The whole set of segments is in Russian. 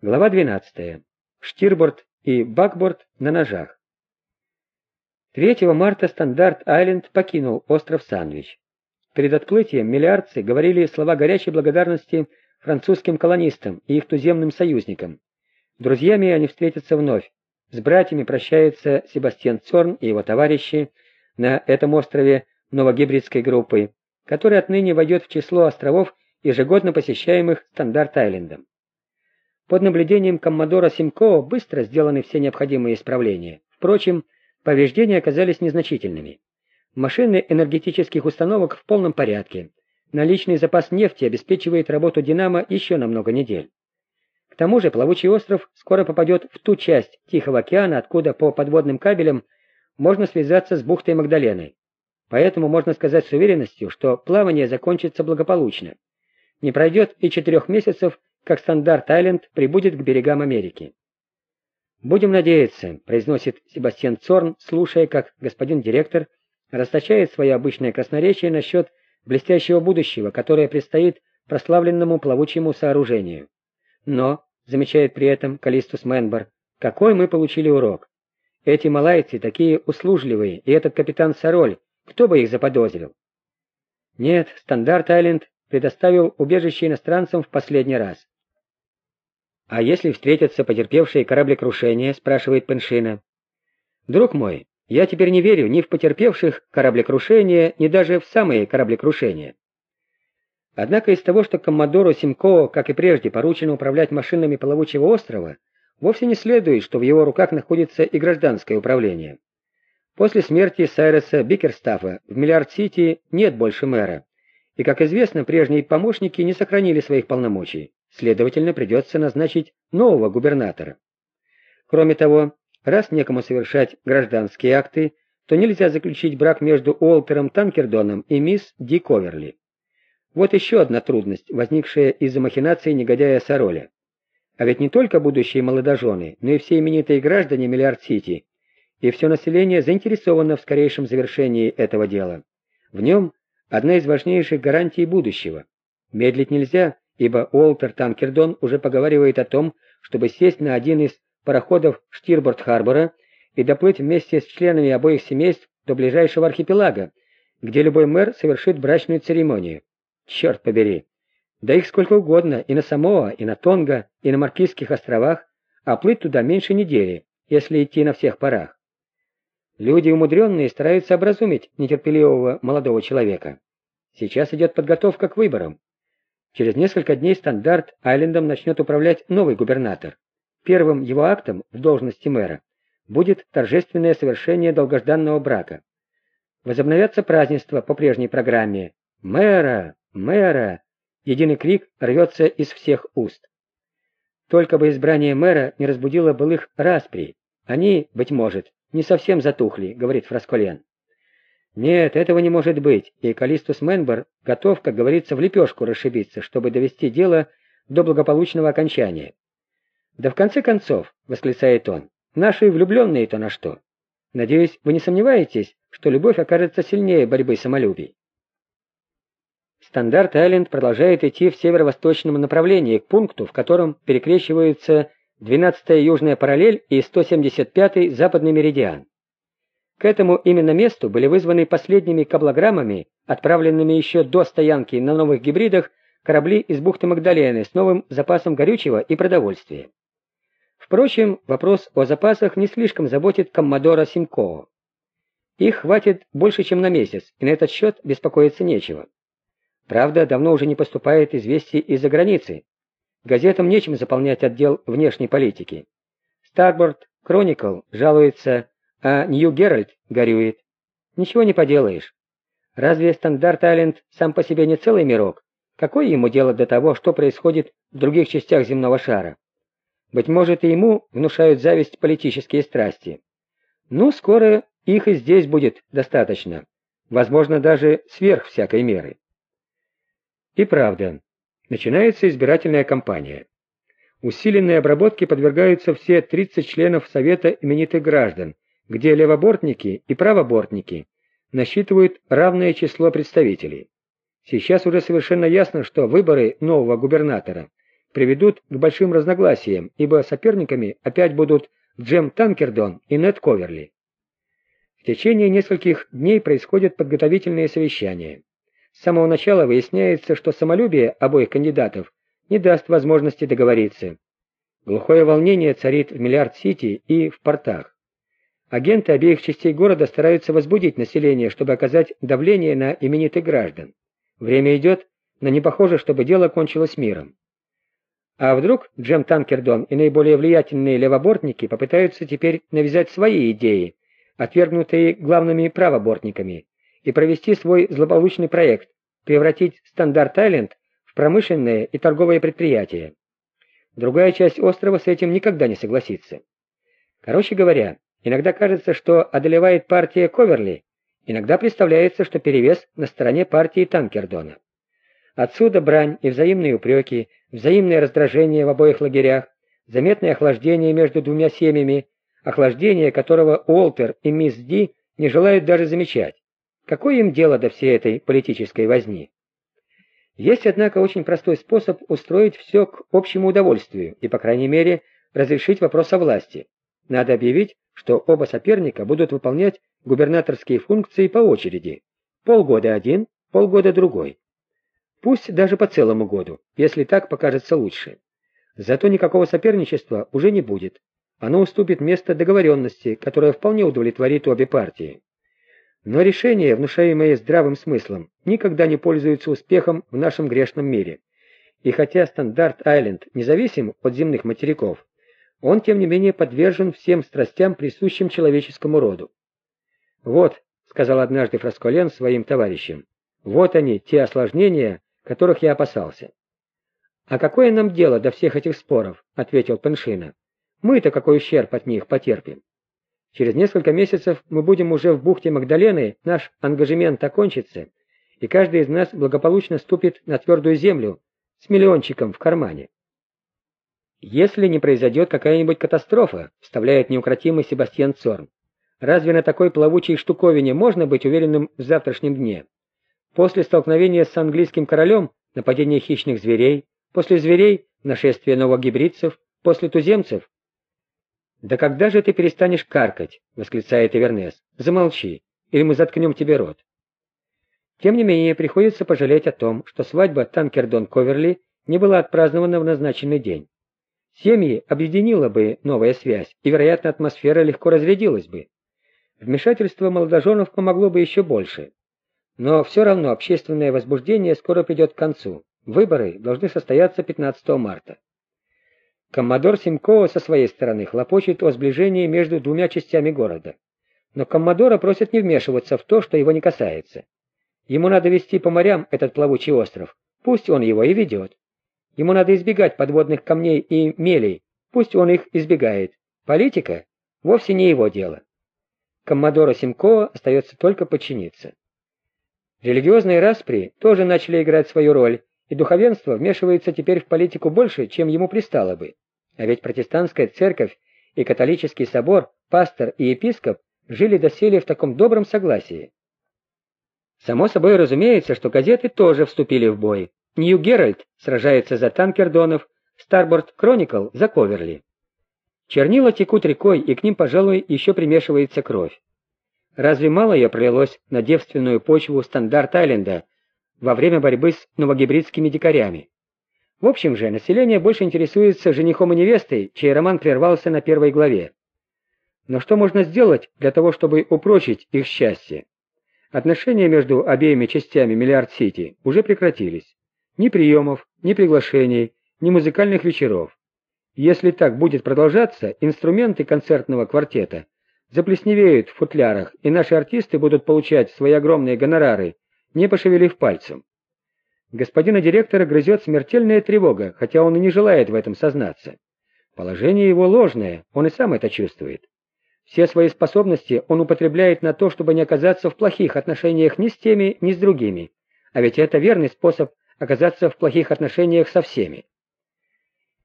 Глава 12. Штирборд и бакборд на ножах. 3 марта Стандарт-Айленд покинул остров Сандвич. Перед отплытием миллиардцы говорили слова горячей благодарности французским колонистам и их туземным союзникам. Друзьями они встретятся вновь. С братьями прощается Себастьян Цорн и его товарищи на этом острове новогибридской группы, который отныне войдет в число островов, ежегодно посещаемых Стандарт-Айлендом. Под наблюдением коммодора Симкова быстро сделаны все необходимые исправления. Впрочем, повреждения оказались незначительными. Машины энергетических установок в полном порядке. Наличный запас нефти обеспечивает работу «Динамо» еще на много недель. К тому же плавучий остров скоро попадет в ту часть Тихого океана, откуда по подводным кабелям можно связаться с бухтой Магдаленой. Поэтому можно сказать с уверенностью, что плавание закончится благополучно. Не пройдет и четырех месяцев, как Стандарт-Айленд прибудет к берегам Америки. «Будем надеяться», — произносит Себастьян Цорн, слушая, как господин директор расточает свое обычное красноречие насчет блестящего будущего, которое предстоит прославленному плавучему сооружению. Но, замечает при этом Калистус Менбер, какой мы получили урок. Эти малайцы такие услужливые, и этот капитан Сароль, кто бы их заподозрил? Нет, Стандарт-Айленд предоставил убежище иностранцам в последний раз. «А если встретятся потерпевшие кораблекрушение?» — спрашивает Пеншина. «Друг мой, я теперь не верю ни в потерпевших кораблекрушение, ни даже в самые кораблекрушения». Однако из того, что коммодору Симко, как и прежде, поручено управлять машинами плавучего острова, вовсе не следует, что в его руках находится и гражданское управление. После смерти Сайреса Бикерстафа в Миллиард-Сити нет больше мэра, и, как известно, прежние помощники не сохранили своих полномочий. Следовательно, придется назначить нового губернатора. Кроме того, раз некому совершать гражданские акты, то нельзя заключить брак между Уолтером Танкердоном и мисс Ди Коверли. Вот еще одна трудность, возникшая из-за махинации негодяя Сароля. А ведь не только будущие молодожены, но и все именитые граждане Миллиард-Сити, и все население заинтересовано в скорейшем завершении этого дела. В нем одна из важнейших гарантий будущего. Медлить нельзя, ибо Уолтер Танкердон уже поговаривает о том, чтобы сесть на один из пароходов Штирборд-Харбора и доплыть вместе с членами обоих семейств до ближайшего архипелага, где любой мэр совершит брачную церемонию. Черт побери! Да их сколько угодно, и на Самоа, и на Тонго, и на Маркизских островах, а плыть туда меньше недели, если идти на всех парах. Люди умудренные стараются образумить нетерпеливого молодого человека. Сейчас идет подготовка к выборам. Через несколько дней стандарт Айлендом начнет управлять новый губернатор. Первым его актом в должности мэра будет торжественное совершение долгожданного брака. Возобновятся празднества по прежней программе. «Мэра! Мэра!» Единый крик рвется из всех уст. Только бы избрание мэра не разбудило былых распри. Они, быть может, не совсем затухли, говорит Фрасколен. Нет, этого не может быть, и Калистус Менбер готов, как говорится, в лепешку расшибиться, чтобы довести дело до благополучного окончания. Да в конце концов, восклицает он, наши влюбленные-то на что? Надеюсь, вы не сомневаетесь, что любовь окажется сильнее борьбы самолюбий. Стандарт-Айленд продолжает идти в северо-восточном направлении, к пункту, в котором перекрещиваются 12-я южная параллель и 175-й западный меридиан. К этому именно месту были вызваны последними каблограммами, отправленными еще до стоянки на новых гибридах, корабли из бухты Магдалены с новым запасом горючего и продовольствия. Впрочем, вопрос о запасах не слишком заботит коммодора Симкоо. Их хватит больше, чем на месяц, и на этот счет беспокоиться нечего. Правда, давно уже не поступает известий из-за границы. Газетам нечем заполнять отдел внешней политики. Старборд Кроникл жалуется а Нью-Геральт горюет. Ничего не поделаешь. Разве Стандарт-Айленд сам по себе не целый мирок? Какое ему дело до того, что происходит в других частях земного шара? Быть может, и ему внушают зависть политические страсти. Ну, скоро их и здесь будет достаточно. Возможно, даже сверх всякой меры. И правда, начинается избирательная кампания. Усиленной обработке подвергаются все 30 членов Совета именитых граждан, где левобортники и правобортники насчитывают равное число представителей. Сейчас уже совершенно ясно, что выборы нового губернатора приведут к большим разногласиям, ибо соперниками опять будут Джем Танкердон и Нед Коверли. В течение нескольких дней происходят подготовительные совещания. С самого начала выясняется, что самолюбие обоих кандидатов не даст возможности договориться. Глухое волнение царит в Миллиард-Сити и в портах. Агенты обеих частей города стараются возбудить население, чтобы оказать давление на именитых граждан. Время идет, но не похоже, чтобы дело кончилось миром. А вдруг Джем Танкердон и наиболее влиятельные левобортники попытаются теперь навязать свои идеи, отвергнутые главными правобортниками, и провести свой злополучный проект, превратить Стандарт-Айленд в промышленное и торговое предприятие. Другая часть острова с этим никогда не согласится. Короче говоря, иногда кажется, что одолевает партия Коверли, иногда представляется, что перевес на стороне партии Танкердона. Отсюда брань и взаимные упреки, взаимное раздражение в обоих лагерях, заметное охлаждение между двумя семьями, охлаждение которого Уолтер и мисс Ди не желают даже замечать. Какое им дело до всей этой политической возни? Есть, однако, очень простой способ устроить все к общему удовольствию и, по крайней мере, разрешить вопрос о власти. Надо объявить, что оба соперника будут выполнять губернаторские функции по очереди. Полгода один, полгода другой. Пусть даже по целому году, если так покажется лучше. Зато никакого соперничества уже не будет. Оно уступит место договоренности, которая вполне удовлетворит обе партии. Но решения, внушаемые здравым смыслом, никогда не пользуются успехом в нашем грешном мире. И хотя Стандарт-Айленд независим от земных материков, он, тем не менее, подвержен всем страстям, присущим человеческому роду. «Вот», — сказал однажды Фрасколен своим товарищам, — «вот они, те осложнения, которых я опасался. «А какое нам дело до всех этих споров?» — ответил Пеншина. «Мы-то какой ущерб от них потерпим? Через несколько месяцев мы будем уже в бухте Магдалены, наш ангажемент окончится, и каждый из нас благополучно ступит на твердую землю с миллиончиком в кармане». «Если не произойдет какая-нибудь катастрофа», — вставляет неукротимый Себастьян Цорн, «разве на такой плавучей штуковине можно быть уверенным в завтрашнем дне?» После столкновения с английским королем – нападение хищных зверей, после зверей – нашествие новогибридцев, после туземцев. «Да когда же ты перестанешь каркать?» – восклицает Эвернес. «Замолчи, или мы заткнем тебе рот». Тем не менее, приходится пожалеть о том, что свадьба Танкердон-Коверли не была отпразднована в назначенный день. Семьи объединила бы новая связь, и, вероятно, атмосфера легко разрядилась бы. Вмешательство молодоженов помогло бы еще больше. Но все равно общественное возбуждение скоро придет к концу. Выборы должны состояться 15 марта. Коммодор Симкова со своей стороны хлопочет о сближении между двумя частями города. Но Коммодора просят не вмешиваться в то, что его не касается. Ему надо вести по морям этот плавучий остров, пусть он его и ведет. Ему надо избегать подводных камней и мелей, пусть он их избегает. Политика вовсе не его дело. Коммодора Симкова остается только подчиниться. Религиозные распри тоже начали играть свою роль, и духовенство вмешивается теперь в политику больше, чем ему пристало бы. А ведь протестантская церковь и католический собор, пастор и епископ жили доселе в таком добром согласии. Само собой разумеется, что газеты тоже вступили в бой. Нью Геральд сражается за Танкердонов, Старборд Кроникл за Коверли. Чернила текут рекой, и к ним, пожалуй, еще примешивается кровь. Разве мало ее пролилось на девственную почву Стандарт-Айленда во время борьбы с новогебридскими дикарями? В общем же, население больше интересуется женихом и невестой, чей роман прервался на первой главе. Но что можно сделать для того, чтобы упрочить их счастье? Отношения между обеими частями Миллиард-Сити уже прекратились. Ни приемов, ни приглашений, ни музыкальных вечеров. Если так будет продолжаться, инструменты концертного квартета – заплесневеют в футлярах, и наши артисты будут получать свои огромные гонорары, не пошевелив пальцем. Господина директора грызет смертельная тревога, хотя он и не желает в этом сознаться. Положение его ложное, он и сам это чувствует. Все свои способности он употребляет на то, чтобы не оказаться в плохих отношениях ни с теми, ни с другими. А ведь это верный способ оказаться в плохих отношениях со всеми.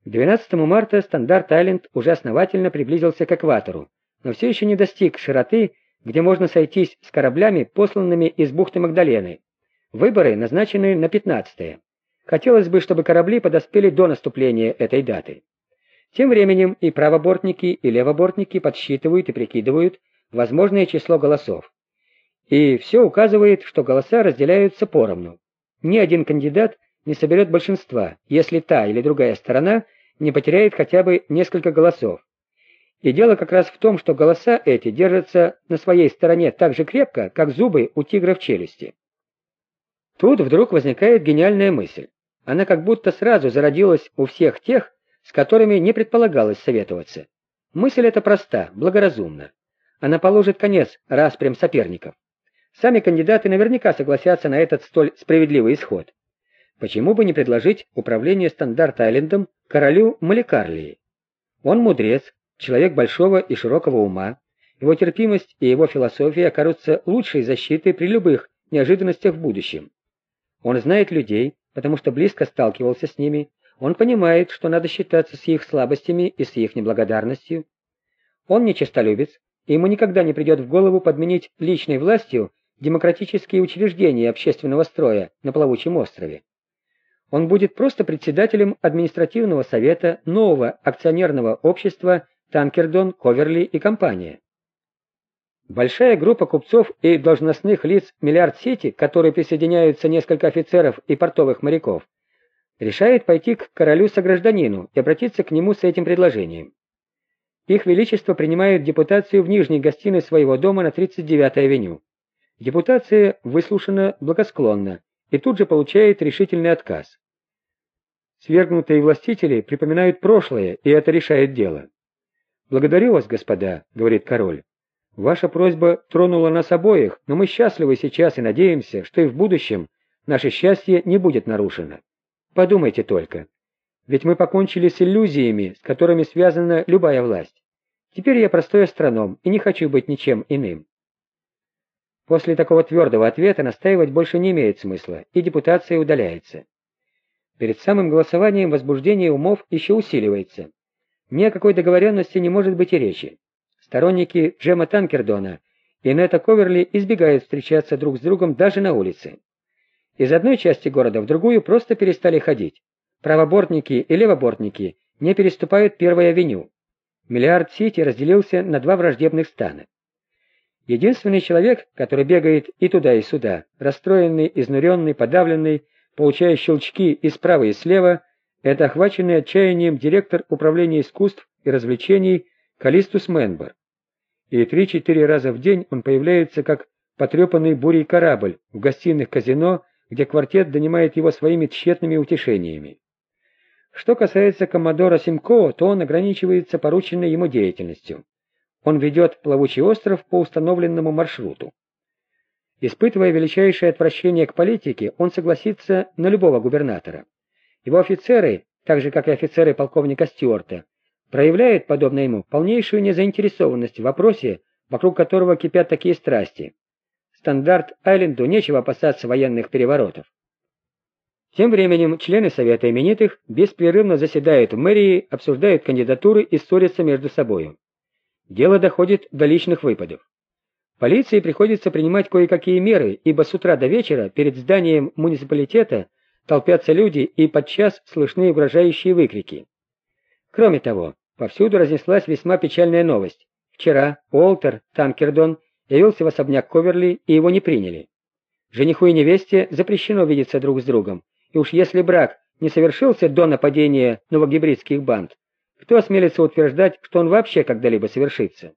К 12 марта Стандарт Айленд уже основательно приблизился к экватору, но все еще не достиг широты, где можно сойтись с кораблями, посланными из бухты Магдалены. Выборы назначены на 15 -е. Хотелось бы, чтобы корабли подоспели до наступления этой даты. Тем временем и правобортники, и левобортники подсчитывают и прикидывают возможное число голосов. И все указывает, что голоса разделяются поровну. Ни один кандидат не соберет большинства, если та или другая сторона не потеряет хотя бы несколько голосов. И дело как раз в том, что голоса эти держатся на своей стороне так же крепко, как зубы у тигра в челюсти. Тут вдруг возникает гениальная мысль. Она как будто сразу зародилась у всех тех, с которыми не предполагалось советоваться. Мысль эта проста, благоразумна. Она положит конец распрям соперников. Сами кандидаты наверняка согласятся на этот столь справедливый исход. Почему бы не предложить управление Стандарт-Айлендом королю Маликарлии? Он мудрец, человек большого и широкого ума. Его терпимость и его философия окажутся лучшей защитой при любых неожиданностях в будущем. Он знает людей, потому что близко сталкивался с ними. Он понимает, что надо считаться с их слабостями и с их неблагодарностью. Он не честолюбец, и ему никогда не придет в голову подменить личной властью демократические учреждения общественного строя на плавучем острове. Он будет просто председателем административного совета нового акционерного общества Танкердон, Коверли и компания. Большая группа купцов и должностных лиц Миллиард Сити, к которой присоединяются несколько офицеров и портовых моряков, решает пойти к королю-согражданину и обратиться к нему с этим предложением. Их Величество принимает депутацию в нижней гостиной своего дома на 39-й авеню. Депутация выслушана благосклонно и тут же получает решительный отказ. Свергнутые властители припоминают прошлое, и это решает дело. «Благодарю вас, господа», — говорит король. «Ваша просьба тронула нас обоих, но мы счастливы сейчас и надеемся, что и в будущем наше счастье не будет нарушено. Подумайте только. Ведь мы покончили с иллюзиями, с которыми связана любая власть. Теперь я простой астроном и не хочу быть ничем иным. После такого твердого ответа настаивать больше не имеет смысла, и депутация удаляется. Перед самым голосованием возбуждение умов еще усиливается. Ни о какой договоренности не может быть и речи. Сторонники Джема Танкердона и Нета Коверли избегают встречаться друг с другом даже на улице. Из одной части города в другую просто перестали ходить. Правобортники и левобортники не переступают Первую авеню. Миллиард Сити разделился на два враждебных стана. Единственный человек, который бегает и туда, и сюда, расстроенный, изнуренный, подавленный, получая щелчки и справа, и слева, это охваченный отчаянием директор управления искусств и развлечений Калистус Менбер. И три-четыре раза в день он появляется как потрепанный бурей корабль в гостиных казино, где квартет донимает его своими тщетными утешениями. Что касается коммодора Симко, то он ограничивается порученной ему деятельностью. Он ведет плавучий остров по установленному маршруту. Испытывая величайшее отвращение к политике, он согласится на любого губернатора. Его офицеры, так же как и офицеры полковника Стюарта, проявляют, подобно ему, полнейшую незаинтересованность в вопросе, вокруг которого кипят такие страсти. Стандарт Айленду нечего опасаться военных переворотов. Тем временем члены Совета именитых беспрерывно заседают в мэрии, обсуждают кандидатуры и ссорятся между собою. Дело доходит до личных выпадов. Полиции приходится принимать кое-какие меры, ибо с утра до вечера перед зданием муниципалитета толпятся люди и подчас слышны угрожающие выкрики. Кроме того, повсюду разнеслась весьма печальная новость. Вчера Уолтер Танкердон явился в особняк Коверли, и его не приняли. Жениху и невесте запрещено видеться друг с другом, и уж если брак не совершился до нападения новогибридских банд, кто осмелится утверждать, что он вообще когда-либо совершится?